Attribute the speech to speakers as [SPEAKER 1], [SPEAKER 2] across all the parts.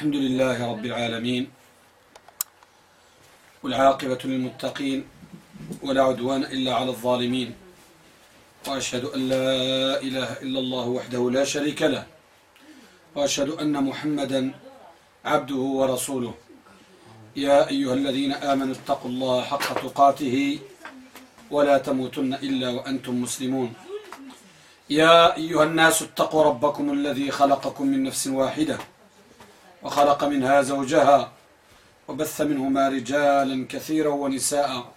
[SPEAKER 1] الحمد لله رب العالمين والعاقبة للمتقين ولا عدوان إلا على الظالمين وأشهد أن لا إله إلا الله وحده لا شريك له وأشهد أن محمدا عبده ورسوله. يا أيها الذين آمنوا اتقوا الله حق تقاته ولا تموتن إلا وأنتم مسلمون. يا أيها الناس اتقوا ربكم الذي خلقكم من نفس واحدة وخلق منها زوجها وبث منهما رجالا كثيرا ونساء.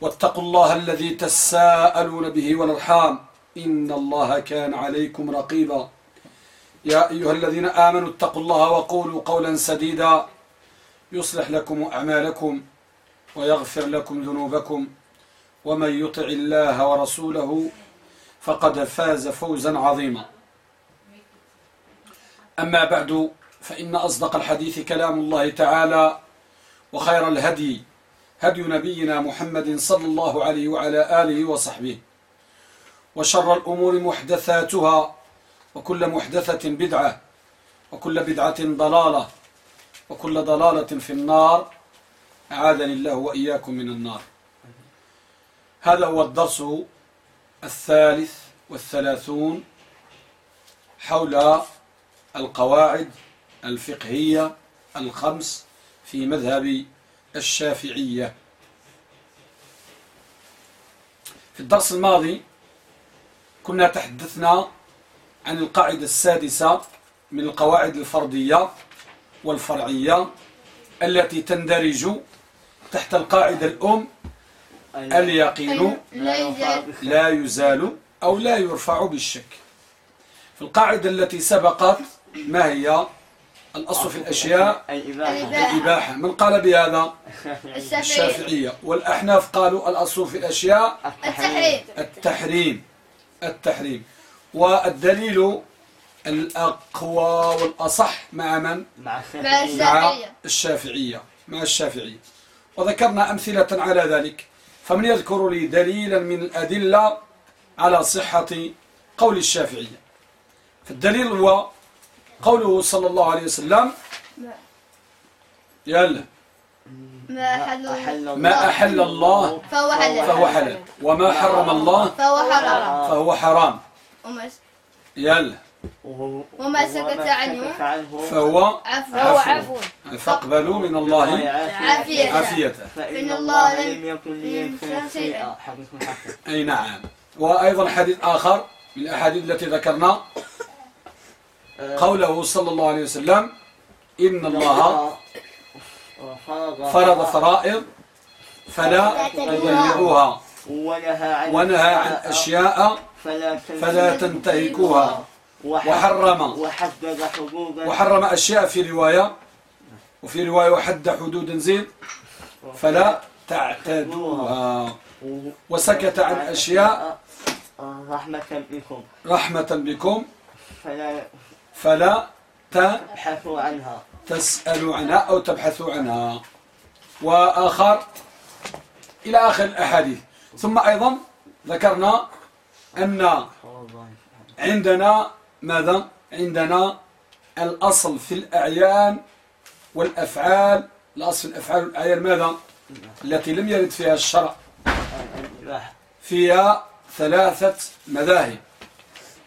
[SPEAKER 1] واتقوا الله الذي تساءلون به والأرحام. إن الله كان عليكم رقيبا. يا أيها الذين آمنوا اتقوا الله وقولوا قولا سديدا. يصلح لكم أعمالكم ويغفر لكم ذنوبكم. ومن يطع الله ورسوله فقد فاز فوزا عظيما. أما بعد فإن أصدق الحديث كلام الله تعالى وخير الهدي هدي نبينا محمد صلى الله عليه وعلى آله وصحبه وشر الأمور محدثاتها وكل محدثة بدعة وكل بدعة ضلالة وكل ضلالة في النار. أعاذني الله وإياكم من النار. هذا هو الدرس الثالث والثلاثون حول القواعد الفقهية الخمس في مذهب الشافعية. في الدرس الماضي كنا تحدثنا عن القاعدة السادسة من القواعد الفردية والفرعية التي تندرج تحت القاعدة الأم اليقين لا يزال أو لا يرفع بالشك. في القاعدة التي سبقت ما هي؟ الأصل في الأشياء الإباحة. من قال بهذا؟ الشافعية. والأحناف قالوا الأصل في الأشياء
[SPEAKER 2] التحريم.
[SPEAKER 1] التحريم. التحريم. والدليل الأقوى والأصح مع من؟
[SPEAKER 2] مع الشافعية.
[SPEAKER 1] مع الشافعية. وذكرنا أمثلة على ذلك. فمن يذكر لي دليلا من الأدلة على صحة قول الشافعية. فالدليل هو قوله صلى الله عليه وسلم. يلا.
[SPEAKER 2] ما أحل
[SPEAKER 1] ما أحل الله.
[SPEAKER 2] فهو حلال.
[SPEAKER 1] فهو حلال. وما حرم الله
[SPEAKER 2] فهو حرام.
[SPEAKER 1] فهو حرام.
[SPEAKER 2] وما,
[SPEAKER 1] يلا.
[SPEAKER 2] وما سكت عنه.
[SPEAKER 1] فهو
[SPEAKER 2] عفو.
[SPEAKER 1] عفو. فاقبلوا من الله
[SPEAKER 2] عافية.
[SPEAKER 1] عافيته
[SPEAKER 3] فإن الله لم يكن ليغفر شيئا.
[SPEAKER 1] أي نعم. وأيضا حديث آخر من الأحاديث التي ذكرنا. قوله صلى الله عليه وسلم إن الله فرض فرائض فلا تضيعوها
[SPEAKER 3] ونهى عن
[SPEAKER 1] أشياء
[SPEAKER 3] فلا
[SPEAKER 1] تنتهكوها وحرم. وحرم أشياء في رواية وفي رواية وحد حدود زين فلا تعتدوها. وسكت عن أشياء
[SPEAKER 3] رحمة بكم.
[SPEAKER 1] رحمة بكم.
[SPEAKER 3] فلا
[SPEAKER 1] فلا
[SPEAKER 3] تبحثوا عنها.
[SPEAKER 1] تسألوا عنها أو تبحثوا عنها. وآخر إلى آخر الأحاديث. ثم أيضا ذكرنا أن عندنا ماذا؟ عندنا الأصل في الأعيان والأفعال. الأصل في الأفعال والأعيان ماذا؟ التي لم يرد فيها الشرع. فيها ثلاثة مذاهب.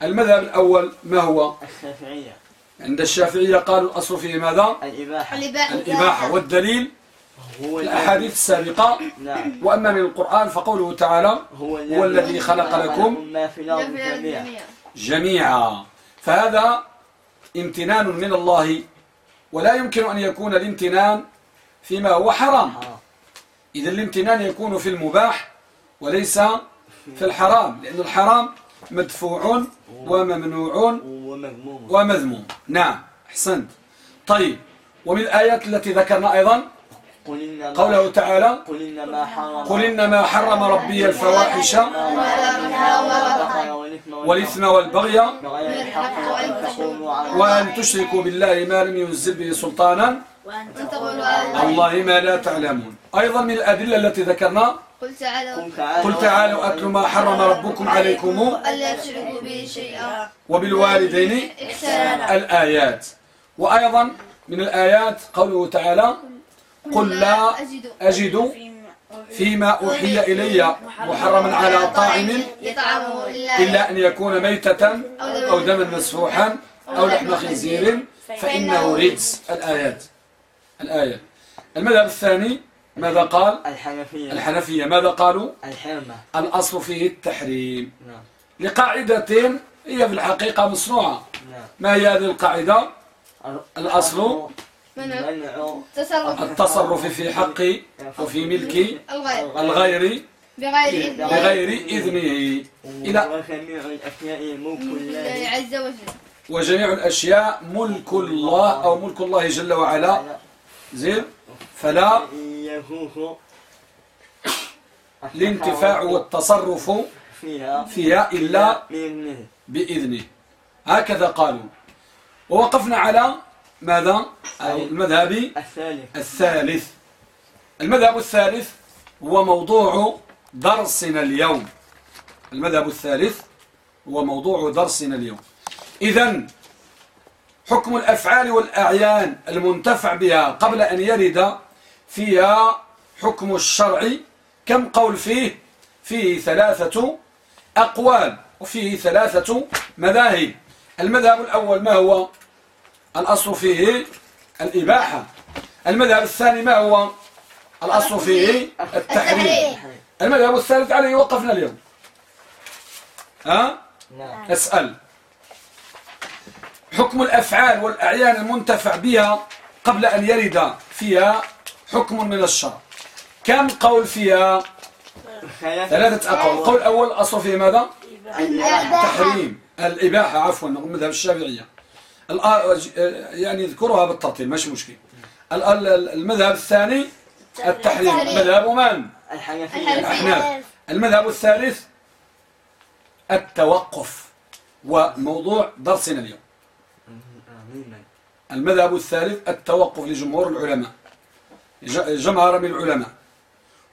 [SPEAKER 1] المذهب الأول ما هو؟
[SPEAKER 3] الشافعية.
[SPEAKER 1] عند الشافعية قالوا الأصل فيه ماذا؟
[SPEAKER 3] الإباحة.
[SPEAKER 2] الإباحة.
[SPEAKER 1] الإباحة والدليل
[SPEAKER 3] هو
[SPEAKER 1] الأحاديث السابقة.
[SPEAKER 3] نعم.
[SPEAKER 1] وأما من القرآن فقوله تعالى
[SPEAKER 3] هو
[SPEAKER 1] هو الذي خلق لكم
[SPEAKER 3] ما في الأرض جميعا.
[SPEAKER 1] جميعا. فهذا امتنان من الله ولا يمكن أن يكون الامتنان فيما هو حرام. إذا الامتنان يكون في المباح وليس في الحرام لأن الحرام مدفوع وممنوع
[SPEAKER 3] ومذموم.
[SPEAKER 1] ومذموم. نعم. أحسنت. طيب. ومن الآيات التي ذكرنا أيضا؟
[SPEAKER 3] قل إنما
[SPEAKER 1] قوله تعالى
[SPEAKER 3] قل إنما حرم
[SPEAKER 1] قل إنما حرم ربي الفواحش والإثم والبغي
[SPEAKER 3] وأن
[SPEAKER 1] تشركوا بالله ما لم ينزل به سلطانا
[SPEAKER 2] أن تقولوا على
[SPEAKER 1] الله ما لا تعلمون. أيضا من الأدلة التي ذكرنا
[SPEAKER 2] قل تعالوا
[SPEAKER 3] قل تعالوا
[SPEAKER 1] أتل ما حرم ربكم عليكم.
[SPEAKER 2] ألا تشركوا به شيئا.
[SPEAKER 1] وبالوالدين
[SPEAKER 2] إحسانا
[SPEAKER 1] الآيات. وأيضا من الآيات قوله تعالى قل لا
[SPEAKER 2] أجد.
[SPEAKER 1] فيما أوحي إلي محرما على طاعم
[SPEAKER 2] إلا
[SPEAKER 1] أن يكون ميتة أو دما مسفوحا أو لحم خنزير. فإنه رجس. الآيات. الآية. المذهب الثاني ماذا قال؟
[SPEAKER 3] الحنفية.
[SPEAKER 1] الحنفية. ماذا قالوا؟
[SPEAKER 3] الحرمة.
[SPEAKER 1] الأصل فيه التحريم.
[SPEAKER 3] نعم.
[SPEAKER 1] لقاعدة هي في الحقيقة مصنوعة.
[SPEAKER 3] نعم.
[SPEAKER 1] ما هي هذه القاعدة؟ الأصل. التصرف. في حق وفي ملك
[SPEAKER 2] الغير.
[SPEAKER 1] الغير.
[SPEAKER 2] بغير إذن
[SPEAKER 1] بغير إذنه. إلى
[SPEAKER 3] وجميع الأشياء ملك
[SPEAKER 2] الله.
[SPEAKER 3] الله
[SPEAKER 2] عز وجل.
[SPEAKER 1] وجميع الأشياء ملك الله أو ملك الله جل وعلا. زين؟ فلا الانتفاع والتصرف
[SPEAKER 3] فيها
[SPEAKER 1] إلا
[SPEAKER 3] بإذنه.
[SPEAKER 1] بإذنه هكذا قالوا. ووقفنا على ماذا؟ المذهب
[SPEAKER 3] الثالث.
[SPEAKER 1] الثالث المذهب الثالث هو موضوع درسنا اليوم. المذهب الثالث هو موضوع درسنا اليوم. إذا حكم الأفعال والأعيان المنتفع بها قبل أن يرد فيها حكم الشرع. كم قول فيه؟ فيه ثلاثة أقوال وفيه ثلاثة مذاهب. المذهب الأول ما هو؟ الأصل فيه الإباحة. المذهب الثاني ما هو؟ الأصل فيه التحريم. المذهب الثالث عليه وقفنا اليوم. ها؟
[SPEAKER 3] نعم.
[SPEAKER 1] أسأل حكم الأفعال والأعيان المنتفع بها قبل أن يرد فيها حكم من الشرع. كم قول فيها؟ ثلاثة أقوال. القول الأول الأصل فيه ماذا؟ التحريم الإباحة عفوا مذهب الشافعية. يعني يذكرها بالترتيب مش مشكل ال- ال- المذهب الثاني التحريم. مذهب من؟
[SPEAKER 3] الحنفية.
[SPEAKER 1] الأحناف. المذهب الثالث التوقف وموضوع درسنا اليوم.
[SPEAKER 3] آمين.
[SPEAKER 1] المذهب الثالث التوقف لجمهور العلماء. ج- جمهر من العلماء.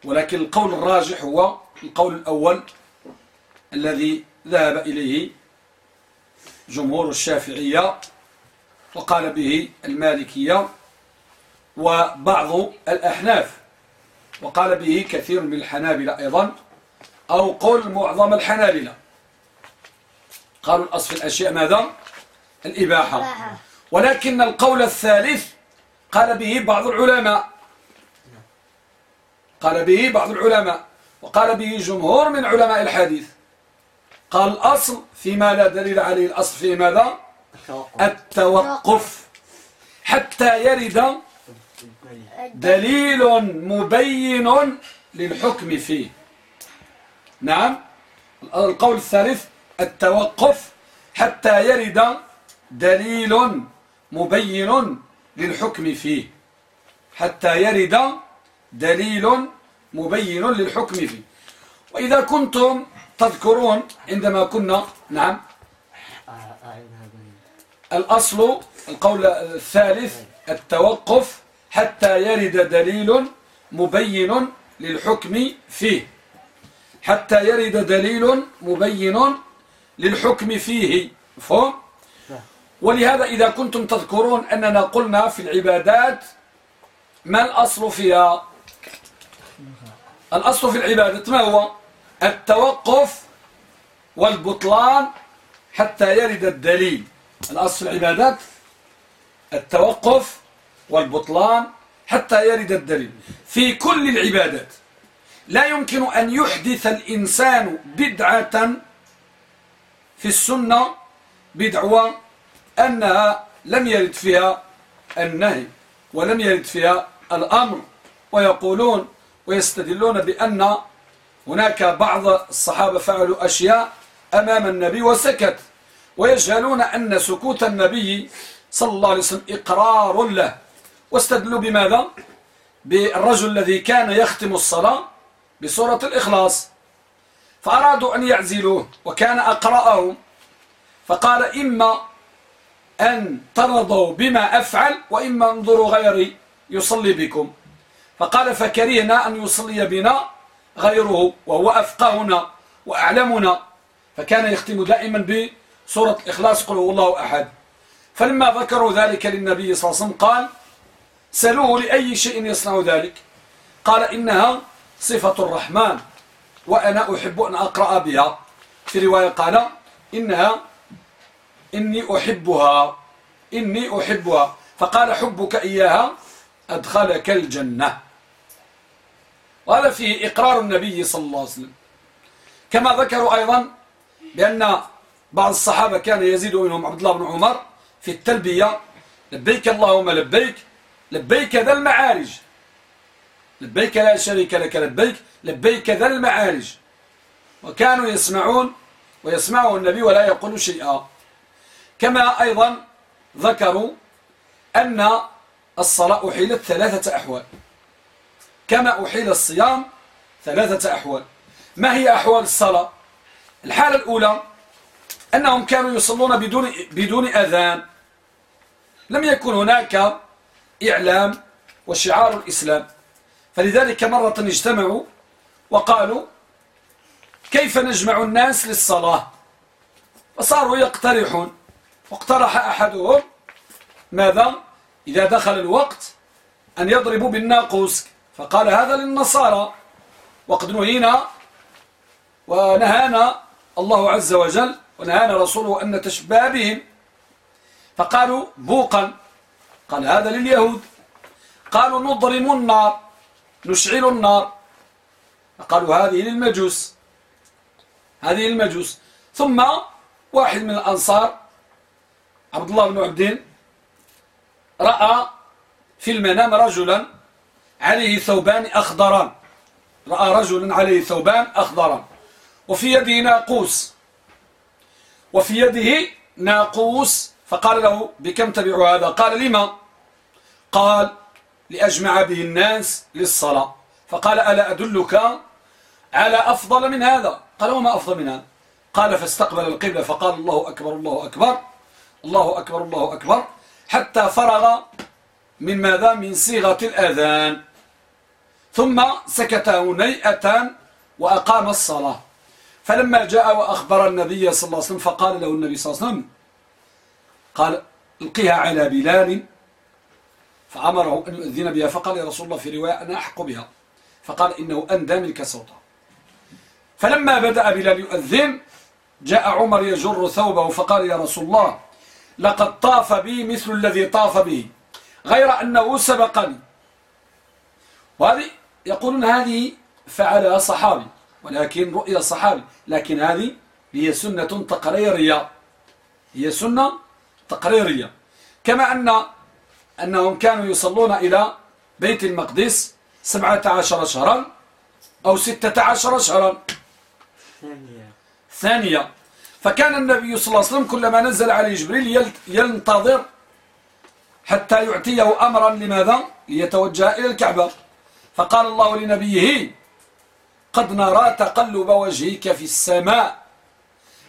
[SPEAKER 1] ولكن القول الراجح هو القول الأول الذي ذهب إليه جمهور الشافعية وقال به المالكية وبعض الأحناف. وقال به كثير من الحنابلة أيضا أو قل معظم الحنابلة. قالوا الأصل في الأشياء ماذا؟ الإباحة. ولكن القول الثالث قال به بعض العلماء. قال به بعض العلماء وقال به جمهور من علماء الحديث. قال الأصل فيما لا دليل عليه الأصل في ماذا؟
[SPEAKER 3] التوقف.
[SPEAKER 1] التوقف. حتى يرد دليل مبين للحكم فيه. نعم. القول الثالث التوقف. حتى يرد دليل مبين للحكم فيه. حتى يرد دليل مبين للحكم فيه. وإذا كنتم تذكرون عندما كنا نعم. الأصل القول الثالث التوقف حتى يرد دليل مبين للحكم فيه. حتى يرد دليل مبين للحكم فيه. مفهوم؟ ولهذا إذا كنتم تذكرون أننا قلنا في العبادات ما الأصل فيها؟ الأصل في العبادة ما هو؟ التوقف والبطلان حتى يرد الدليل. الأصل في العبادات التوقف والبطلان حتى يرد الدليل. في كل العبادات لا يمكن أن يحدث الإنسان بدعة في السنة بدعوة أنها لم يرد فيها النهي ولم يرد فيها الأمر. ويقولون ويستدلون بأن هناك بعض الصحابة فعلوا أشياء أمام النبي وسكت ويجهلون أن سكوت النبي صلى الله عليه وسلم إقرار له. واستدلوا بماذا؟ بالرجل الذي كان يختم الصلاة بسورة الإخلاص. فأرادوا أن يعزلوه وكان أقرأهم. فقال إما أن ترضوا بما أفعل وإما انظروا غيري يصلي بكم. فقال فكرهنا أن يصلي بنا غيره وهو أفقهنا وأعلمنا. فكان يختم دائما بسورة الإخلاص قل هو الله أحد. فلما ذكروا ذلك للنبي صلى الله عليه وسلم قال سألوه لأي شيء يصنع ذلك؟ قال إنها صفة الرحمن وأنا أحب أن أقرأ بها. في رواية قال إنها إني أحبها إني أحبها. فقال حبك إياها أدخلك الجنة. وهذا فيه إقرار النبي صلى الله عليه وسلم. كما ذكروا أيضا بأن بعض الصحابة كان يزيد منهم عبد الله بن عمر في التلبية. لبيك اللهم لبيك لبيك ذا المعارج. لبيك لا شريك لك لبيك لبيك ذا المعارج. وكانوا يسمعون ويسمعه النبي ولا يقول شيئا. كما أيضا ذكروا أن الصلاة أحيلت ثلاثة أحوال. كما أحيل الصيام ثلاثة أحوال. ما هي أحوال الصلاة؟ الحالة الأولى أنهم كانوا يصلون بدون, بدون أذان. لم يكن هناك إعلام وشعار الإسلام. فلذلك مرة اجتمعوا وقالوا كيف نجمع الناس للصلاة؟ فصاروا يقترحون. واقترح أحدهم ماذا؟ إذا دخل الوقت أن يضربوا بالناقوس. فقال هذا للنصارى. وقد نهينا ونهانا الله عز وجل ونهانا رسوله أن نتشبه بهم. فقالوا بوقا. قال هذا لليهود. قالوا نضرم النار نشعل النار. قالوا هذه للمجوس. هذه المجوس ثم واحد من الأنصار عبد الله بن عبدين رأى في المنام رجلا عليه ثوبان أخضران. رأى رجلا عليه ثوبان أخضران. وفي يده ناقوس. وفي يده ناقوس. فقال له بكم تبع هذا؟ قال لما؟ قال لأجمع به الناس للصلاة. فقال ألا أدلك على أفضل من هذا؟ قال وما أفضل من هذا قال فاستقبل القبلة. فقال الله أكبر الله أكبر الله أكبر الله أكبر. حتى فرغ من ماذا؟ من صيغة الأذان. ثم سكت هنيئة وأقام الصلاة. فلما جاء وأخبر النبي صلى الله عليه وسلم فقال له النبي صلى الله عليه وسلم قال القها على بلال. فأمره أن يؤذن بها. فقال يا رسول الله في رواية أنا أحق بها. فقال إنه أندى منك صوتا. فلما بدأ بلال يؤذن جاء عمر يجر ثوبه. فقال يا رسول الله لقد طاف بي مثل الذي طاف به. غير أنه سبقني. وهذه يقولون هذه فعلها صحابي ولكن رؤيا صحابي. لكن هذه هي سنة تقريرية. هي سنة تقريرية. كما أن أنهم كانوا يصلون إلى بيت المقدس سبعة عشر شهرا أو ستة عشر شهرا. ثانية. ثانية. فكان النبي صلى الله عليه وسلم كلما نزل عليه جبريل ينتظر حتى يعطيه أمرا لماذا؟ ليتوجه إلى الكعبة. فقال الله لنبيه قد نرى تقلب وجهك في السماء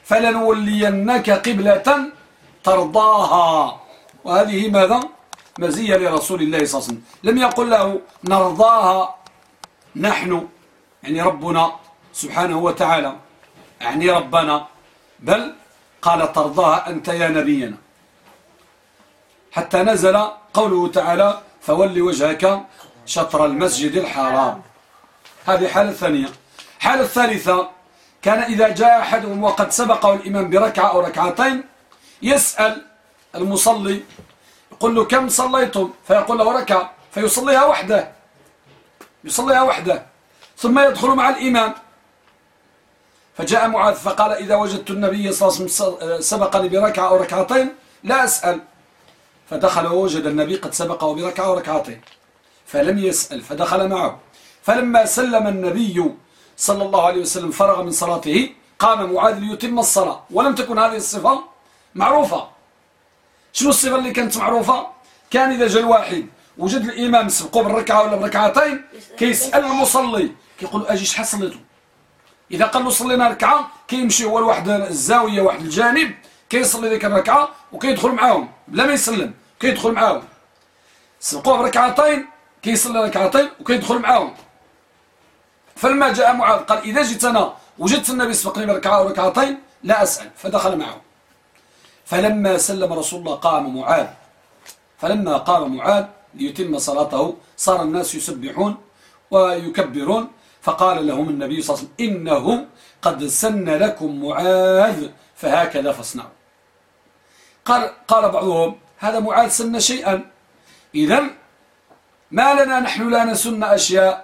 [SPEAKER 1] فلنولينك قبلة ترضاها. وهذه ماذا؟ مزية لرسول الله صلى الله عليه وسلم. لم يقل له نرضاها. نحن يعني ربنا سبحانه وتعالى يعني ربنا بل قال ترضاها أنت يا نبينا. حتى نزل قوله تعالى فول وجهك شطر المسجد الحرام. هذه حالة ثانية. حالة الثالثة كان إذا جاء أحدهم وقد سبقه الإمام بركعة أو ركعتين يسأل المصلي يقول له كم صليتم؟ فيقول له ركعة. فيصليها وحده. يصليها وحده. ثم يدخل مع الإمام. فجاء معاذ فقال إذا وجدت النبي صلى الله عليه وسلم سبقني بركعة أو ركعتين لا أسأل. فدخل ووجد النبي قد سبقه بركعة وركعتين فلم يسأل فدخل معه. فلما سلم النبي صلى الله عليه وسلم فرغ من صلاته قام معاذ ليتم الصلاة. ولم تكن هذه الصفة معروفة. شنو الصفة اللي كانت معروفة؟ كان إذا جاء الواحد وجد الإمام سبقه بالركعة ولا بركعتين كيسأل المصلي كيقول أجي شحال صليتو إذا قال له صلينا ركعة كيمشي هو لواحد الزاوية واحد الجانب كيصلي ذيك الركعة وكيدخل معاهم بلا ما يسلم كيدخل معاهم. سبقوه بركعتين كيصلي ركعتين وكيدخل معاهم. فلما جاء معاذ قال إذا جيت أنا وجدت النبي سبقني بركعة وركعتين لا أسأل. فدخل معه فلما سلم رسول الله قام معاذ. فلما قام معاذ ليتم صلاته صار الناس يسبحون ويكبرون. فقال لهم النبي صلى الله عليه وسلم إنه قد سن لكم معاذ فهكذا فاصنعوا. قال, قال بعضهم هذا معاذ سن شيئا. إذا ما لنا نحن لا نسن أشياء.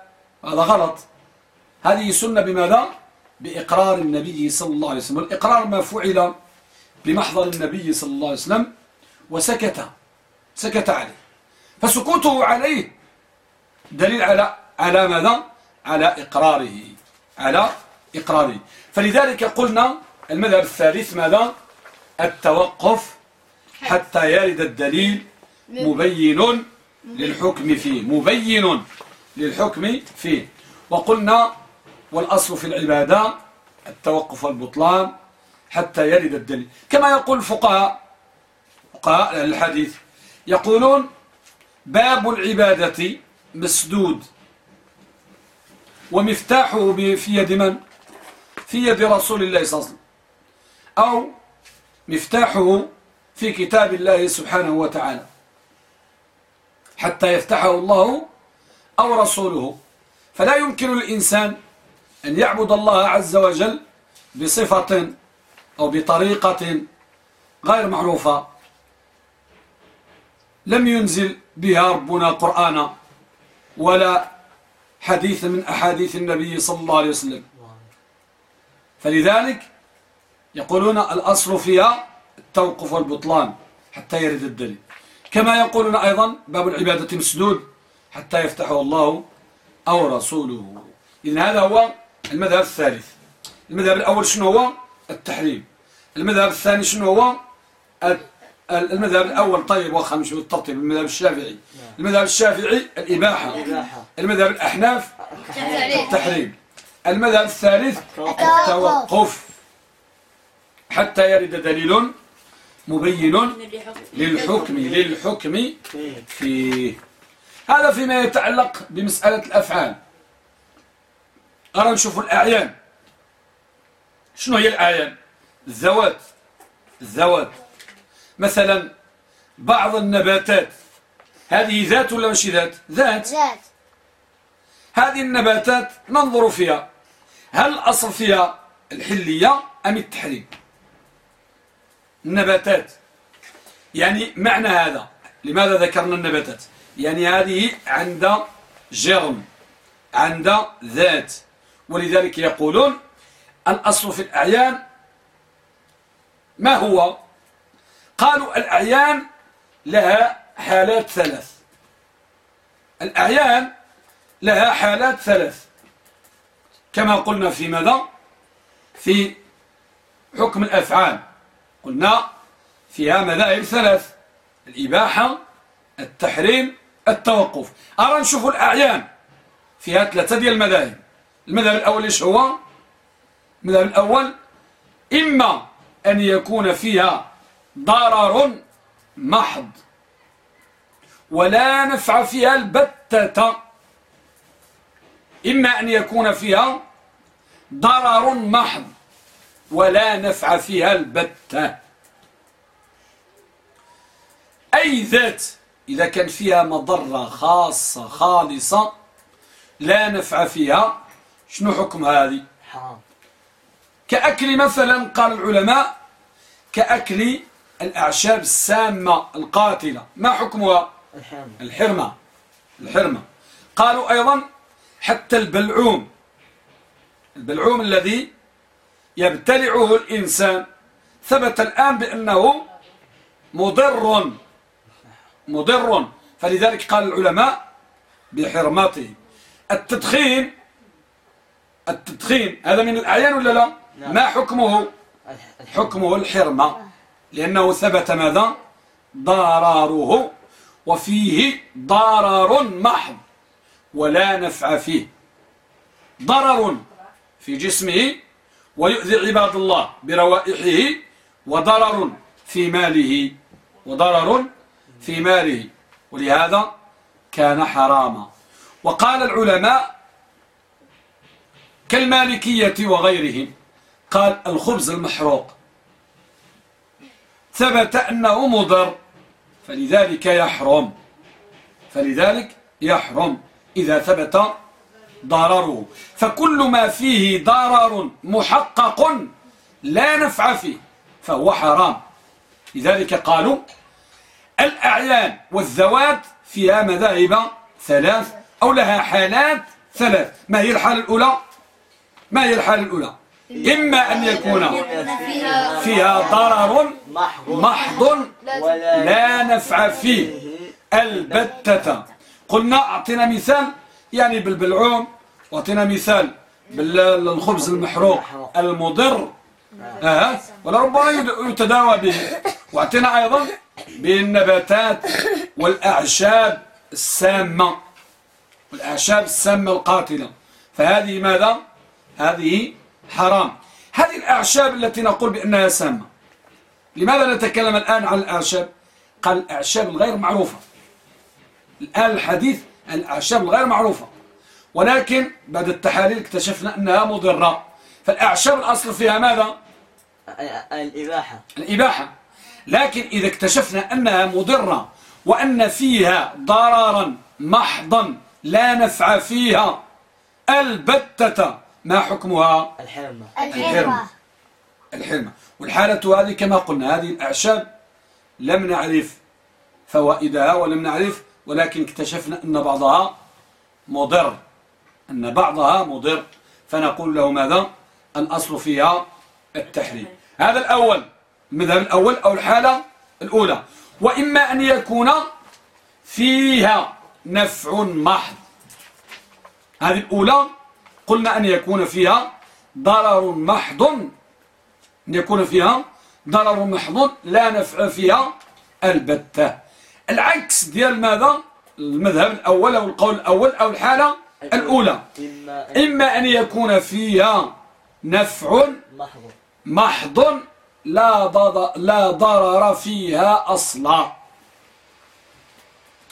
[SPEAKER 1] هذا غلط. هذه سنة بماذا؟ بإقرار النبي صلى الله عليه وسلم. والإقرار ما فعل بمحضر النبي صلى الله عليه وسلم وسكت. سكت عليه. فسكوته عليه دليل على على ماذا؟ على إقراره. على إقراره. فلذلك قلنا المذهب الثالث ماذا؟ التوقف حتى يرد الدليل مبين للحكم فيه. مبين للحكم فيه. وقلنا والأصل في العبادة التوقف والبطلان حتى يرد الدليل. كما يقول الفقهاء فقهاء الحديث يقولون باب العبادة مسدود. ومفتاحه في يد من؟ في يد رسول الله صلى الله عليه وسلم. أو مفتاحه في كتاب الله سبحانه وتعالى. حتى يفتحه الله أو رسوله. فلا يمكن للإنسان أن يعبد الله عز وجل بصفة أو بطريقة غير معروفة. لم ينزل بها ربنا قرآنا ولا حديث من أحاديث النبي صلى الله عليه وسلم. فلذلك يقولون الأصل فيها التوقف والبطلان حتى يرد الدليل. كما يقولون أيضا باب العبادة مسدود حتى يفتحه الله أو رسوله. إذن هذا هو المذهب الثالث. المذهب الأول شنو هو؟ التحريم. المذهب الثاني شنو هو؟ المذهب الأول طيب واخا نمشيو الترتيب المذهب الشافعي. المذهب الشافعي الإباحة. المذهب الأحناف التحريم. المذهب الثالث التوقف. حتى يرد دليل مبين للحكم للحكم فيه هذا فيما يتعلق بمسألة الأفعال. أرى نشوف الأعيان. شنو هي الأعيان؟ الذوات الذوات مثلا بعض النباتات. هذه ذات ولا مش ذات؟ ذات. ذات. هذه النباتات ننظر فيها. هل الأصل فيها الحلية أم التحريم؟ النباتات. يعني معنى هذا لماذا ذكرنا النباتات؟ يعني هذه عند جرم عند ذات. ولذلك يقولون الأصل في الأعيان ما هو؟ قالوا الأعيان لها حالات ثلاث. الأعيان لها حالات ثلاث. كما قلنا في ماذا؟ في حكم الأفعال. قلنا فيها مذاهب ثلاث الإباحة التحريم التوقف. أرى نشوف الأعيان. فيها ثلاثة ديال المذاهب. المذهب الأول إيش هو؟ المذهب الأول إما أن يكون فيها ضرر محض ولا نفع فيها البتة. إما أن يكون فيها ضرر محض. ولا نفع فيها البتة. أي ذات إذا كان فيها مضرة خاصة خالصة لا نفع فيها شنو حكم هذه؟ حرام. كأكل مثلا قال العلماء كأكل الأعشاب السامة القاتلة. ما حكمها؟ الحرمة. الحرمة. قالوا أيضا حتى البلعوم. البلعوم الذي يبتلعه الإنسان. ثبت الآن بأنه مضر مضر. فلذلك قال العلماء بحرمته التدخين التدخين هذا من الأعيان ولا لا؟ ما حكمه؟ حكمه الحرمة. لأنه ثبت ماذا؟ ضراره. وفيه ضرر محض ولا نفع فيه. ضرر في جسمه ويؤذي عباد الله بروائحه وضرر في ماله وضرر في ماله. ولهذا كان حراما. وقال العلماء كالمالكية وغيرهم قال الخبز المحروق ثبت أنه مضر فلذلك يحرم فلذلك يحرم. إذا ثبت ضرره فكل ما فيه ضرر محقق لا نفع فيه فهو حرام. لذلك قالوا الأعيان والذوات فيها مذاهب ثلاث أو لها حالات ثلاث. ما هي الحالة الأولى؟ ما هي الحالة الأولى؟ إما أن يكون فيها ضرر محض لا نفع فيه. البتة. قلنا أعطينا مثال يعني بالبلعوم واعطينا مثال بالخبز المحروق المضر. آه. ولربما يتداوى به. واعطينا أيضا بالنباتات والأعشاب السامة. والأعشاب السامة القاتلة. فهذه ماذا؟ هذه حرام. هذه الأعشاب التي نقول بأنها سامة. لماذا نتكلم الآن عن الأعشاب؟ قال الأعشاب الغير معروفة. الآن الحديث الأعشاب الغير معروفة. ولكن بعد التحاليل اكتشفنا أنها مضرة. فالأعشاب الأصل فيها ماذا؟
[SPEAKER 3] الإباحة.
[SPEAKER 1] الإباحة. لكن إذا اكتشفنا أنها مضرة وأن فيها ضررا محضا لا نفع فيها البتة ما حكمها؟
[SPEAKER 3] الحرمة.
[SPEAKER 1] الحرمة. الحرمة. والحالة هذه كما قلنا هذه الأعشاب لم نعرف فوائدها ولم نعرف ولكن اكتشفنا أن بعضها مضر أن بعضها مضر. فنقول له ماذا؟ الأصل فيها التحريم. هذا الأول المذهب الأول أو الحالة الأولى. وإما أن يكون فيها نفع محض. هذه الأولى قلنا أن يكون فيها ضرر محض. أن يكون فيها ضرر محض لا نفع فيها البتة. العكس ديال ماذا؟ المذهب الأول أو القول الأول أو الحالة الأولى. إما أن يكون فيها نفع محض. لا لا ضرر فيها أصلا.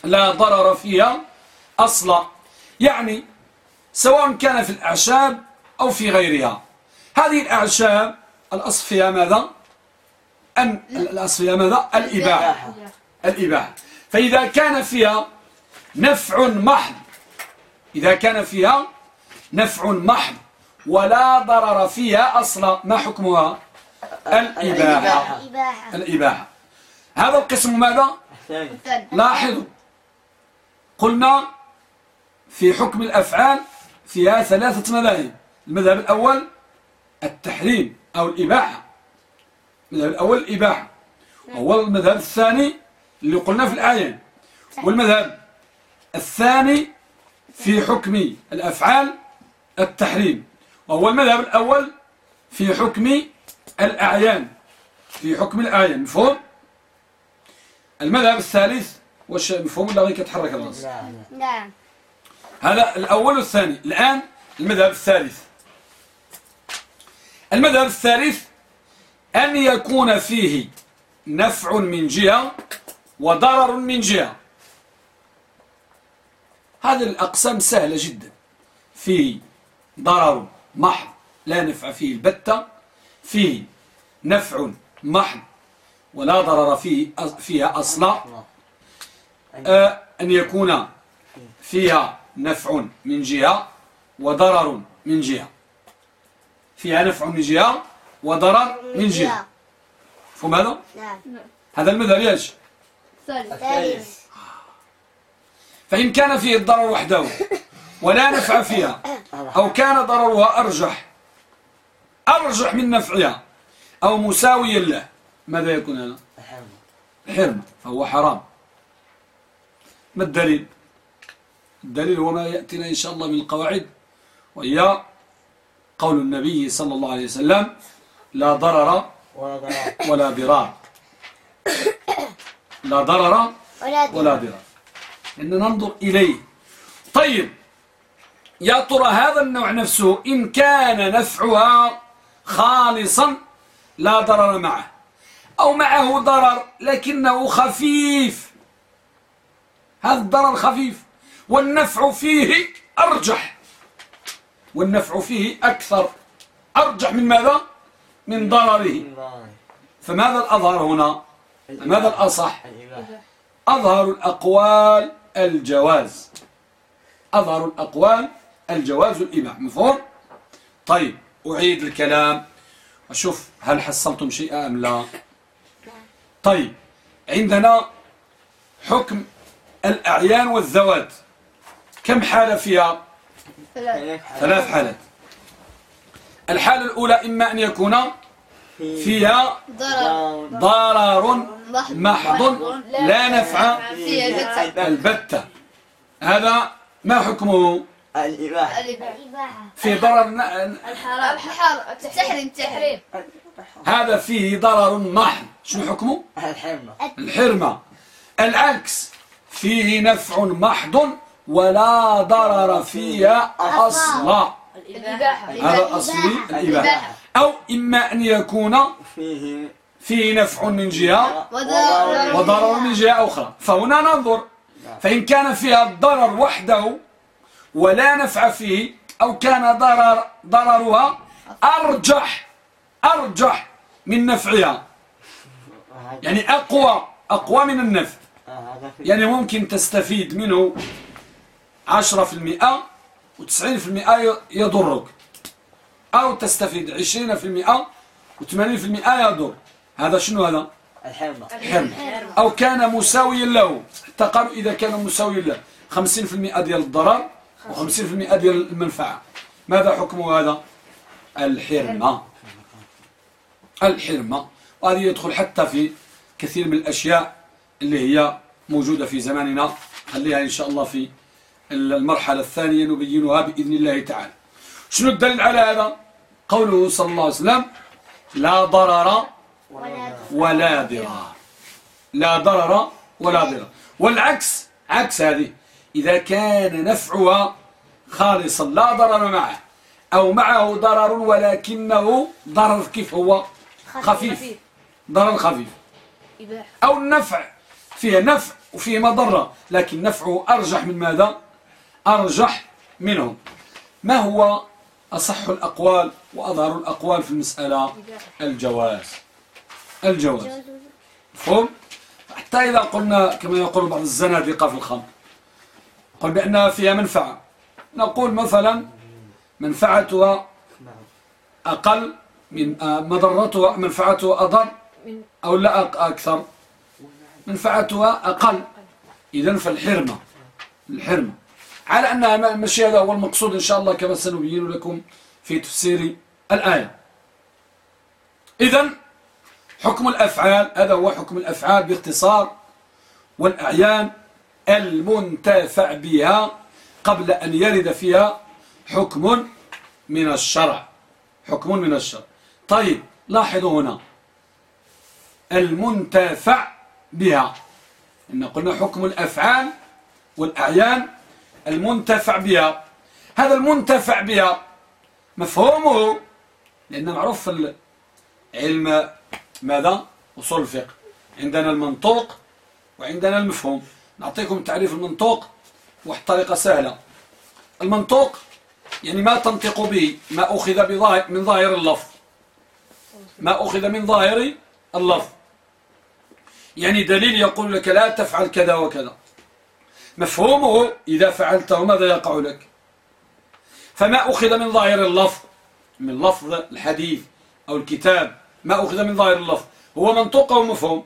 [SPEAKER 1] لا ضرر فيها أصلا. يعني سواء كان في الأعشاب أو في غيرها. هذه الأعشاب الأصل فيها ماذا؟ أن الأصل فيها ماذا الإباحة. الإباحة. فإذا كان فيها نفع محض إذا كان فيها نفع محض ولا ضرر فيها أصلا ما حكمها؟ الإباحة. الإباحة. هذا القسم ماذا؟ لاحظوا. قلنا في حكم الأفعال فيها ثلاثة مذاهب. المذهب الأول التحريم أو الإباحة. المذهب الأول الإباحة. وهو المذهب الثاني اللي قلنا في الآية. والمذهب الثاني في حكم الأفعال التحريم وهو المذهب الأول في حكم الأعيان. في حكم الأعيان مفهوم؟ المذهب الثالث واش مفهوم ولا غير كتحرك الراس
[SPEAKER 2] نعم
[SPEAKER 1] هذا الأول والثاني. الآن المذهب الثالث. المذهب الثالث أن يكون فيه نفع من جهة وضرر من جهة. هذه الأقسام سهلة جدا. فيه ضرر محض لا نفع فيه البتة فيه نفع محض ولا ضرر فيه فيها أصلا آه، أن يكون فيها نفع من جهة وضرر من جهة. فيها نفع من جهة وضرر من جهة. فهم هذا؟
[SPEAKER 2] نعم.
[SPEAKER 1] هذا المذهب ياش
[SPEAKER 2] ثالث
[SPEAKER 1] فإن كان فيه الضرر وحده ولا نفع فيها أو كان ضررها أرجح أرجح من نفعها أو مساويا له ماذا يكون هذا؟ حرمة فهو حرام. ما الدليل؟ الدليل هو ما يأتينا إن شاء الله من القواعد وهي قول النبي صلى الله عليه وسلم لا ضرر ولا ضرار. لا ضرر ولا ضرار إن ننظر إليه. طيب. يا ترى هذا النوع نفسه إن كان نفعها خالصا لا ضرر معه. أو معه ضرر لكنه خفيف. هذا الضرر خفيف. والنفع فيه أرجح. والنفع فيه أكثر. أرجح من ماذا؟ من ضرره. فماذا الأظهر هنا؟ ماذا الأصح؟ أظهر الأقوال الجواز. أظهر الأقوال الجواز الإباحة مفهوم؟ طيب أعيد الكلام. أشوف هل حصلتم شيئا أم لا؟ طيب عندنا حكم الأعيان والذوات. كم حالة فيها؟ ثلاث حالات. الحالة الأولى إما أن يكون فيها
[SPEAKER 2] ضرر.
[SPEAKER 1] ضرر. محض لا نفع
[SPEAKER 2] فيها البتة.
[SPEAKER 1] هذا ما حكمه؟
[SPEAKER 3] الإباحة.
[SPEAKER 1] في ضرر
[SPEAKER 2] الحرام. الحرام. تحريم تحريم.
[SPEAKER 1] هذا فيه ضرر محض. شنو حكمه؟
[SPEAKER 3] الحرمة.
[SPEAKER 1] الحرمة. العكس. فيه نفع محض ولا ضرر فيها أصلا.
[SPEAKER 2] الإباحة.
[SPEAKER 1] هذا أصلي. الإباحة. أو إما أن يكون
[SPEAKER 3] فيه
[SPEAKER 1] فيه نفع من جهة
[SPEAKER 2] وضرر
[SPEAKER 1] من جهة أخرى. فهنا ننظر. فإن كان فيها الضرر وحده ولا نفع فيه أو كان ضرر ضررها أرجح أرجح من نفعها. يعني أقوى أقوى من النفع. يعني ممكن تستفيد منه عشرة في المئة وتسعين في المئة يضرك. أو تستفيد عشرين في المئة وثمانين في المئة يضر. هذا شنو هذا؟
[SPEAKER 3] الحرمة.
[SPEAKER 1] حرم أو كان مساويا له. حتى قالوا إذا كان مساويا له. خمسين في المئة ديال الضرر وخمسين في المئة ديال المنفعة. ماذا حكمه هذا؟ الحرمة. الحرمة. وهذه يدخل حتى في كثير من الأشياء اللي هي موجودة في زماننا. خليها إن شاء الله في المرحلة الثانية نبينها بإذن الله تعالى. شنو الدليل على هذا؟ قوله صلى الله عليه وسلم لا ضرر ولا ضرار لا ضرر ولا ضرار والعكس عكس هذه. إذا كان نفعها خالصا لا ضرر معه أو معه ضرر ولكنه ضرر كيف هو؟ خفيف. ضرر خفيف. أو النفع فيه نفع وفيه مضرة لكن نفعه أرجح من ماذا؟ أرجح منه ما هو أصح الأقوال وأظهر الأقوال في المسألة؟ الجواز. الجواز. مفهوم؟ حتى إذا قلنا كما يقول بعض الزنادقة في الخمر قل بأنها فيها منفعة. نقول مثلا منفعتها أقل من آه، مضرتها منفعتها أضر أو لا أكثر. منفعتها أقل. إذا فالحرمة. الحرمة. على أنها ما- ماشي هذا هو المقصود إن شاء الله كما سنبين لكم في تفسير الآية. إذا حكم الأفعال هذا هو حكم الأفعال باختصار والأعيان المنتفع بها قبل أن يرد فيها حكم من الشرع. حكم من الشرع. طيب لاحظوا هنا. المنتفع بها. إن قلنا حكم الأفعال والأعيان المنتفع بها. هذا المنتفع بها مفهومه لأن معروف علم ماذا؟ أصول الفقه. عندنا المنطوق وعندنا المفهوم. نعطيكم تعريف المنطوق واحد طريقة سهلة. المنطوق يعني ما تنطق به ما أخذ بظاهر من ظاهر اللفظ. ما أخذ من ظاهر اللفظ. يعني دليل يقول لك لا تفعل كذا وكذا. مفهومه إذا فعلته ماذا يقع لك؟ فما أخذ من ظاهر اللفظ؟ من لفظ الحديث أو الكتاب. ما أخذ من ظاهر اللفظ. هو منطوق أو مفهوم؟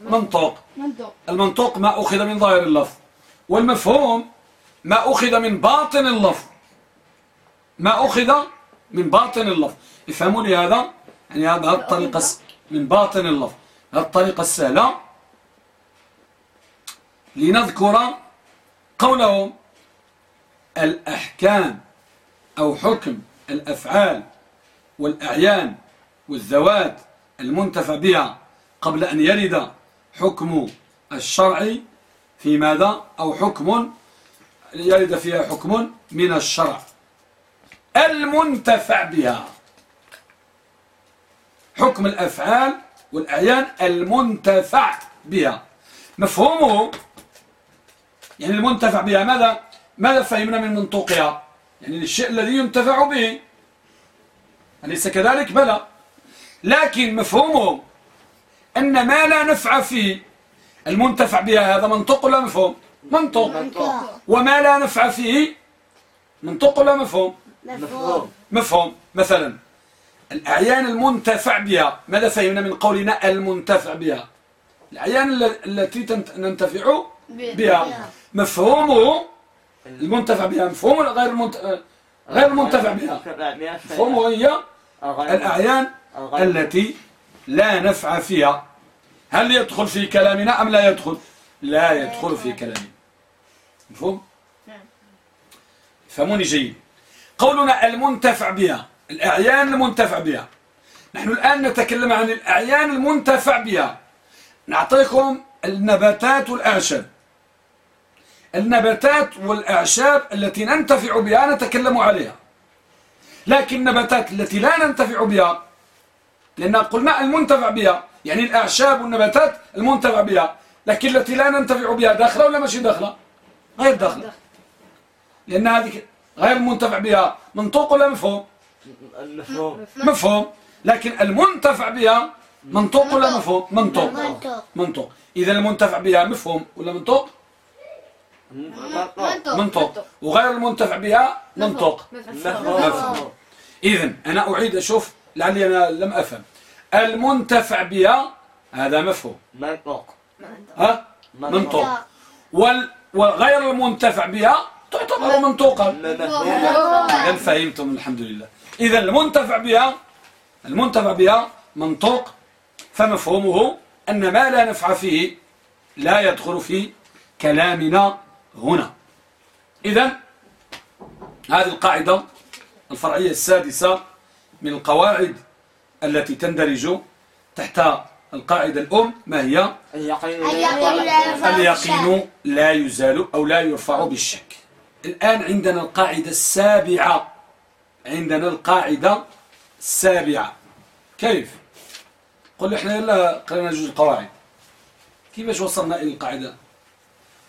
[SPEAKER 1] منطوق.
[SPEAKER 2] منطق
[SPEAKER 1] المنطوق ما أخذ من ظاهر اللفظ. والمفهوم ما أخذ من باطن اللفظ. ما أخذ من باطن اللفظ. افهموا لي هذا؟ يعني هذا الطريقة من باطن اللفظ. هذه الطريقة السهلة. لنذكر قولهم. الأحكام أو حكم الأفعال والأعيان والذوات المنتفع بها قبل أن يرد حكم الشرع في ماذا؟ أو حكم يرد فيها حكم من الشرع. المنتفع بها. حكم الأفعال والأعيان المنتفع بها. مفهومه؟ يعني المنتفع بها ماذا؟ ماذا فهمنا من منطوقها؟ يعني الشيء الذي ينتفع به. أليس كذلك؟ بلى. لكن مفهومه أن ما لا نفع فيه المنتفع بها هذا منطق ولا مفهوم؟ منطق
[SPEAKER 3] منطق
[SPEAKER 1] وما لا نفع فيه منطق ولا مفهوم؟
[SPEAKER 3] مفهوم.
[SPEAKER 1] مفهوم. مثلا الأعيان المنتفع بها ماذا فهمنا من قولنا المنتفع بها؟ الأعيان التي ننتفع بها. مفهومه المنتفع بها. مفهوم ولا غير المنت... غير المنتفع بها؟ مفهومه هي الأعيان التي لا نفع فيها. هل يدخل في كلامنا أم لا يدخل؟ لا يدخل في كلامنا. مفهوم؟ فهموني جيد. قولنا المنتفع بها الأعيان المنتفع بها. نحن الآن نتكلم عن الأعيان المنتفع بها. نعطيكم النباتات والأعشاب. النباتات والأعشاب التي ننتفع بها نتكلم عليها. لكن النباتات التي لا ننتفع بها لأن قلنا المنتفع بها يعني الأعشاب والنباتات المنتفع بها لكن التي لا ننتفع بها داخلة ولا ماشي داخلة؟ غير داخلة. لأن هذه غير المنتفع بها منطوق ولا مفهوم
[SPEAKER 3] المفهوم
[SPEAKER 1] مفهوم لكن المنتفع بها منطوق ولا مفهوم منطوق
[SPEAKER 2] منطوق.
[SPEAKER 1] إذا المنتفع بها مفهوم ولا منطوق
[SPEAKER 3] منطق
[SPEAKER 1] منطوق وغير المنتفع بها منطوق
[SPEAKER 3] مفهوم
[SPEAKER 1] إذا أنا أعيد أشوف لعلي أنا لم أفهم. المنتفع بها هذا مفهوم.
[SPEAKER 3] منطق
[SPEAKER 1] ها؟ منطوق. وال وغير المنتفع بها تعتبر منطوقا. إذا فهمتم الحمد لله. إذا المنتفع بها المنتفع بها منطوق. فمفهومه أن ما لا نفع فيه لا يدخل في كلامنا هنا. إذا هذه القاعدة الفرعية السادسة من القواعد التي تندرج تحت القاعدة الأم ما هي؟
[SPEAKER 3] اليقين.
[SPEAKER 1] اليقين لا يزال أو لا يرفع بالشك. الآن عندنا القاعدة السابعة. عندنا القاعدة السابعة. كيف؟ قل إحنا يلا قرينا جوج القواعد. كيفاش وصلنا إلى القاعدة؟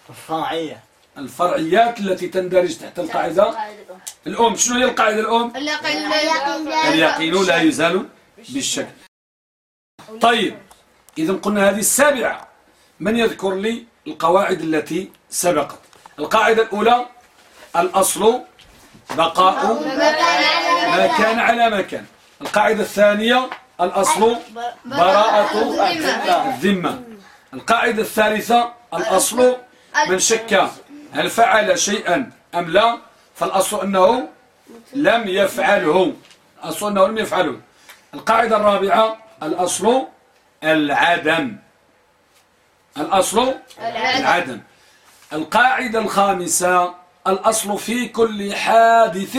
[SPEAKER 3] الفرعية
[SPEAKER 1] الفرعيات التي تندرج تحت القاعدة. الأم شنو هي القاعدة الأم؟
[SPEAKER 2] اليقين لا
[SPEAKER 1] يزال. بالشك. طيب إذا قلنا هذه السابعة. من يذكر لي القواعد التي سبقت؟ القاعدة الأولى الأصل بقاء ما كان على ما كان القاعدة الثانية الأصل براءة الذمة. القاعدة الثالثة الأصل من شك. هل فعل شيئا أم لا؟ فالأصل أنه لم يفعله. الأصل أنه لم يفعله. القاعدة الرابعة الأصل العدم. الأصل العدم. القاعدة الخامسة الأصل في كل حادث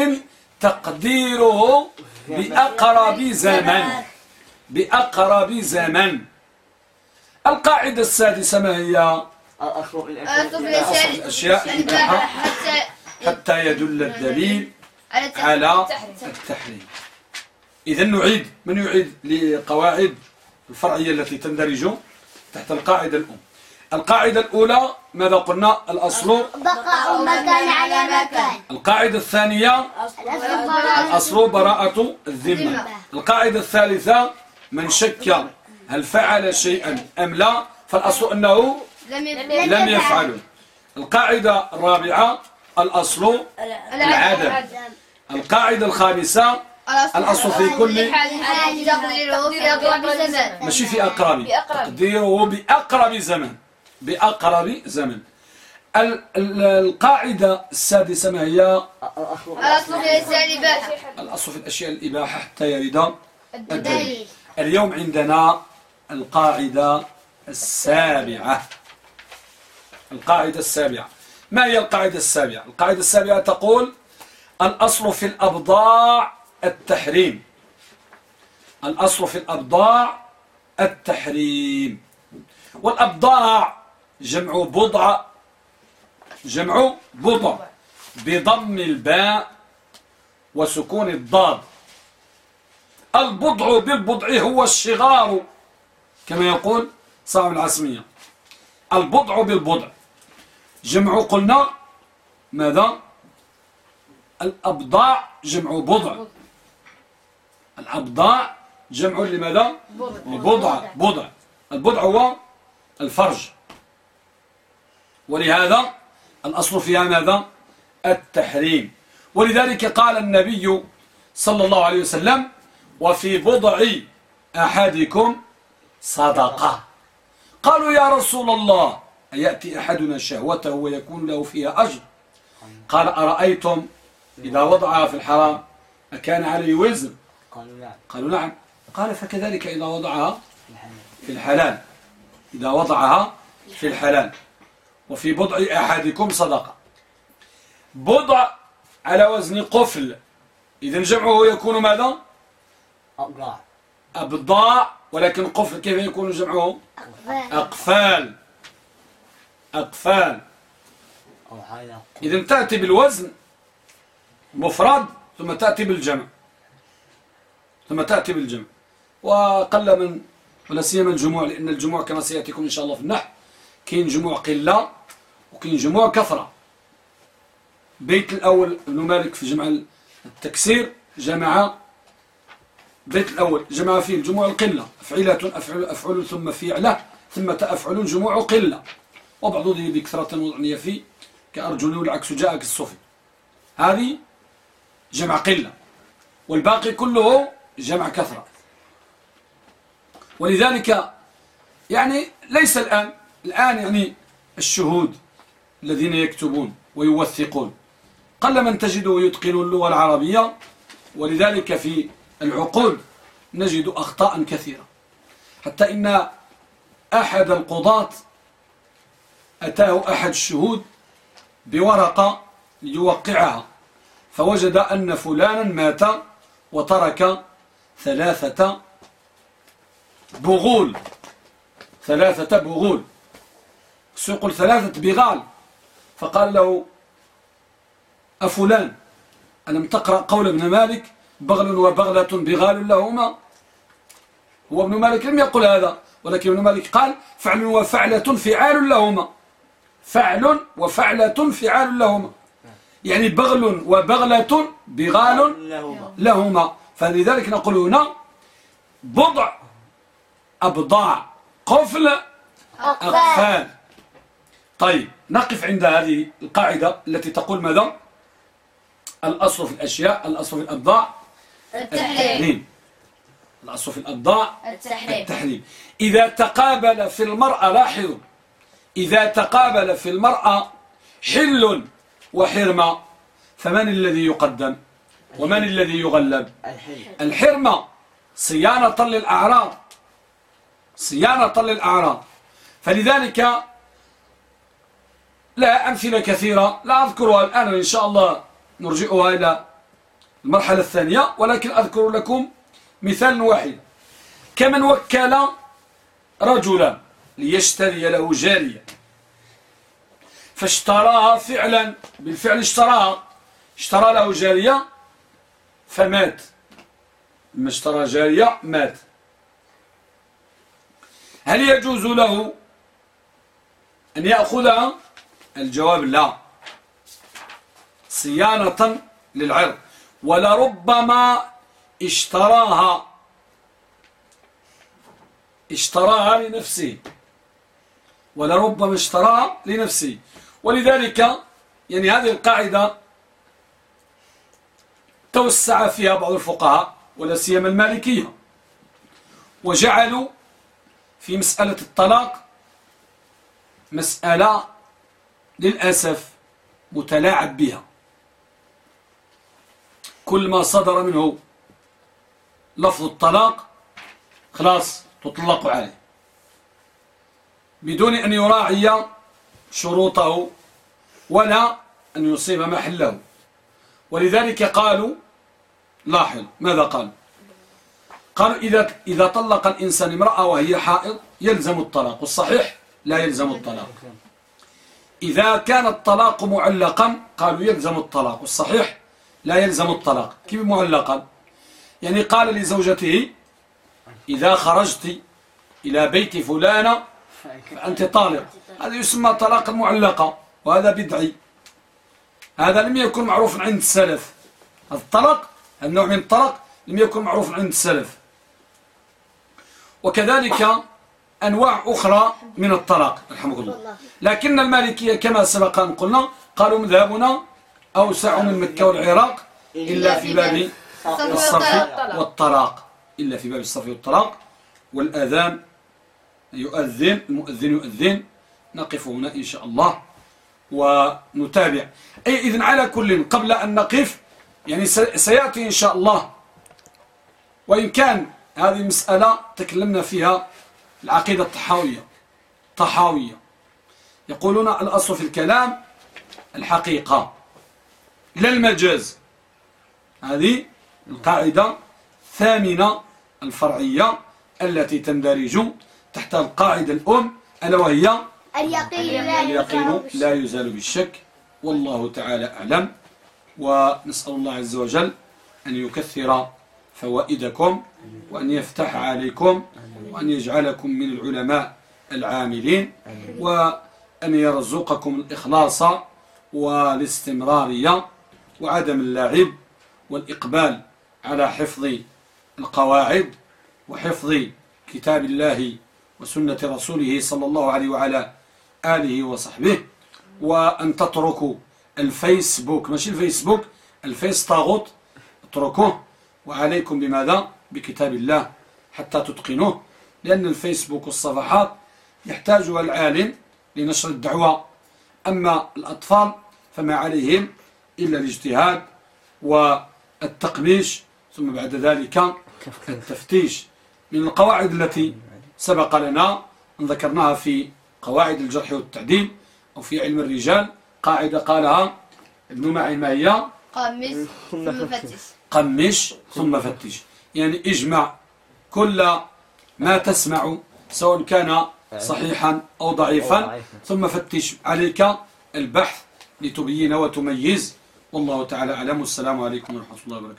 [SPEAKER 1] تقديره بأقرب زمن. بأقرب زمن. القاعدة السادسة ما هي؟
[SPEAKER 3] الأشياء
[SPEAKER 2] حتى
[SPEAKER 1] حتى يدل الدليل
[SPEAKER 2] على
[SPEAKER 1] على التحريم. إذا نعيد من يعيد لقواعد الفرعية التي تندرج تحت القاعدة الأم. القاعدة الأولى ماذا قلنا؟ الأصل.
[SPEAKER 2] بقاء مكان على مكان.
[SPEAKER 1] القاعدة الثانية الأصل براءة الذمة. القاعدة الثالثة من شك هل فعل شيئا أم لا فالأصل أنه
[SPEAKER 2] لم
[SPEAKER 1] لم يفعله القاعدة الرابعة الأصل العدم. القاعدة الخامسة الأصل. في كل
[SPEAKER 2] تقديره في أقرب زمان
[SPEAKER 1] ماشي في أقرب. تقديره بأقرب زمن. بأقرب زمن. ال- ال- القاعدة السادسة ما هي؟
[SPEAKER 3] الأصل
[SPEAKER 2] في الإنسان إباحة
[SPEAKER 1] الأصل في الأشياء الإباحة حتى يرد الدليل. اليوم عندنا القاعدة السابعة. القاعدة السابعة. ما هي القاعدة السابعة؟ القاعدة السابعة تقول الأصل في الأبضاع التحريم الأصل في الأبضاع التحريم والأبضاع جمع بضع جمع بضع بضم الباء وسكون الضاد. البضع بالبضع هو الشغار كما يقول صاحب العسمية البضع بالبضع. جمع قلنا ماذا؟ الأبضاع جمع بضع. الأبضاع جمع لماذا؟ لبضع بضع. البضع هو الفرج. ولهذا الأصل فيها ماذا؟ التحريم. ولذلك قال النبي صلى الله عليه وسلم وفي بضع أحدكم صدقة. قالوا يا رسول الله أيأتي أحدنا شهوته ويكون له فيها أجر. قال أرأيتم إذا وضعها في الحرام أكان عليه وزن
[SPEAKER 3] قالوا نعم.
[SPEAKER 1] قالوا نعم. قال فكذلك إذا وضعها. في الحلال. إذا وضعها في الحلال. وفي بضع أحدكم صدقة. بضع على وزن قفل. إذا جمعه يكون ماذا؟
[SPEAKER 3] أقرع
[SPEAKER 1] أبضاع ولكن قفل كيف يكون جمعه؟ أقفال. أقفال. إذا تأتي بالوزن مفرد ثم تأتي بالجمع. ثم تأتي بالجمع. وقل من ولا سيما الجموع لأن الجموع كما سيأتيكم إن شاء الله في النحو. كاين جموع قلة وكاين جموع كثرة. بيت الأول ابن مالك في جمع التكسير جمع بيت الأول جمع فيه الجموع القلة. أفعلة أفعل, أفعل ثم فعلة ثم أفعل جموع قلة. وبعض ذي بكثرة وضعنية فيه كأرجل والعكس جاء كالصفي هذه جمع قلة والباقي كله جمع كثرة. ولذلك يعني ليس الآن الآن يعني الشهود الذين يكتبون ويوثقون. قل من تجده يتقن اللغة العربية ولذلك في العقول نجد أخطاء كثيرة. حتى إن أحد القضاة أتاه أحد الشهود بورقة ليوقعها فوجد أن فلانا مات وترك ثلاثة بغول. ثلاثة بغول. سيقول ثلاثة بغال. فقال له أفلان ألم تقرأ قول ابن مالك؟ بغل وبغلة بغال لهما. هو ابن مالك لم يقل هذا ولكن ابن مالك قال فعل وفعلة فعال لهما. فعل وفعلة فعال لهما. يعني بغل وبغلة بغال
[SPEAKER 3] لهما.
[SPEAKER 1] فلذلك نقول هنا بضع أبضاع قفل أقفال. طيب نقف عند هذه القاعدة التي تقول ماذا؟ الأصل في الأشياء الأصل في الأبضاع. التحريم. الأصل في الأبضاع.
[SPEAKER 2] التحريم.
[SPEAKER 1] التحريم. إذا تقابل في المرأة لاحظوا إذا تقابل في المرأة حل وحرمة فمن الذي يقدم؟ ومن الذي يغلب؟ الحرمة. صيانة للأعراض. صيانة للأعراض. فلذلك لا أمثلة كثيرة لا أذكرها الآن إن شاء الله نرجئها إلى المرحلة الثانية ولكن أذكر لكم مثال واحد. كمن وكل رجلا ليشتري له جارية. فاشتراها فعلا بالفعل اشتراها اشترى له جارية فمات. لما اشترى جارية مات. هل يجوز له أن يأخذها الجواب لا. صيانة للعرض. ولربما اشتراها اشتراها لنفسه. ولربما اشتراها لنفسه. ولذلك يعني هذه القاعدة توسع فيها بعض الفقهاء ولا سيما المالكية. وجعلوا في مسألة الطلاق مسألة للأسف متلاعب بها. كل ما صدر منه لفظ الطلاق خلاص تطلق عليه. بدون أن يراعي شروطه ولا أن يصيب محله. ولذلك قالوا لاحظ ماذا قال. قالوا إذا, إذا طلق الإنسان امرأة وهي حائض يلزم الطلاق. والصحيح لا يلزم الطلاق. إذا كان الطلاق معلقا قالوا يلزم الطلاق. والصحيح لا يلزم الطلاق. كيف معلقا؟ يعني قال لزوجته إذا خرجت إلى بيت فلانة فأنت طالق. هذا يسمى طلاق المعلقة وهذا بدعي. هذا لم يكن معروف عند السلف. هذا الطلاق النوع من الطلاق لم يكن معروف عند السلف. وكذلك أنواع أخرى من الطلاق رحمه الله. لكن المالكية كما سبق أن قلنا قالوا مذهبنا أوسع من مكة والعراق إلا في باب الصرف والطلاق. إلا في باب الصرف والطلاق والأذان يؤذن المؤذن يؤذن. نقف هنا إن شاء الله ونتابع. أي إذن على كل قبل أن نقف يعني سيأتي إن شاء الله. وإن كان هذه المسألة تكلمنا فيها العقيدة الطحاوية طحاوية يقولون الأصل في الكلام الحقيقة. لا المجاز. هذه القاعدة الثامنة الفرعية التي تندرج تحت القاعدة الأم ألا وهي اليقين لا يزال بالشك والله تعالى أعلم. ونسأل الله عز وجل أن يكثر فوائدكم وأن يفتح عليكم وأن يجعلكم من العلماء العاملين وأن يرزقكم الإخلاص والاستمرارية وعدم اللعب والإقبال على حفظ القواعد وحفظ كتاب الله وسنة رسوله صلى الله عليه وعلى آله وصحبه وأن تتركوا الفيسبوك. ماشي الفيسبوك؟ الفيس طاغوت. اتركوه. وعليكم بماذا؟ بكتاب الله حتى تتقنوه لأن الفيسبوك والصفحات يحتاجها العالم لنشر الدعوة. أما الأطفال فما عليهم إلا الاجتهاد والتقميش ثم بعد ذلك التفتيش. من القواعد التي سبق لنا أن ذكرناها في قواعد الجرح والتعديل أو في علم الرجال. قاعدة قالها ابن معي ما هي؟
[SPEAKER 2] قمص ثم فتش.
[SPEAKER 1] قمش ثم فتش. يعني اجمع كل ما تسمع سواء كان صحيحا أو ضعيفا. ثم فتش. عليك البحث لتبين وتميز. والله تعالى أعلم. والسلام عليكم ورحمة الله وبركاته.